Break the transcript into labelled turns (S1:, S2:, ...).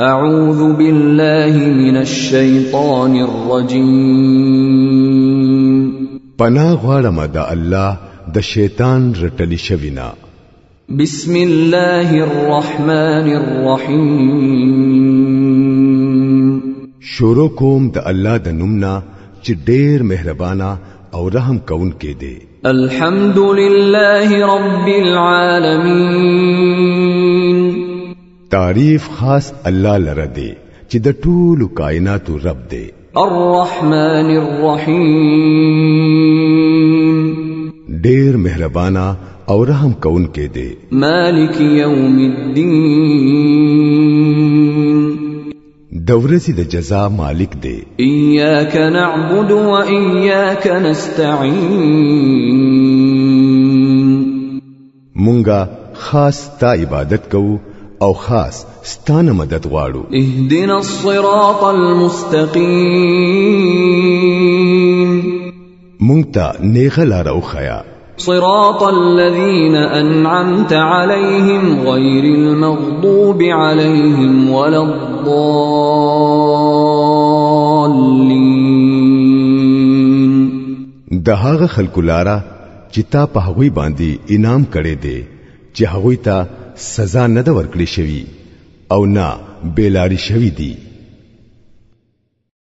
S1: أعوذ بالله من الشيطان الرجيم پناه غواړم د الله د شیطان رټلی شوینا بسم الله الرحمن الرحيم شروع کوم د الله د نومنا چې ډېر مهربانا او رحم کون کې دی الحمد لله رب العالمين تعریف خاص الله لره دی چې د ټولو کائناتو رب دی
S2: الرحمن الرحیم
S1: ډیر مهربانا او رحم کون کې دی
S2: مالک یوم الدین د
S1: ورځې د جزا مالک دی
S2: ایاک نعبد و ایاک نستعین
S1: مونږه خاص تا عبادت کوو او خاص ستانه مدد غواړو
S2: اهدنا الصراط المستقيم
S1: مونږ نیغه لار وخیا
S2: صراط الذين أنعمت عليهم غير المغضوب عليهم ولا
S1: الضالين د هغه خلکو لاره چې تا په هغوی باندې انعام کړې دي چې هغوی ته سزا نه ده ورکړې شوی او نه بیلاری شوی دی